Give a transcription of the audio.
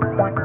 Bye.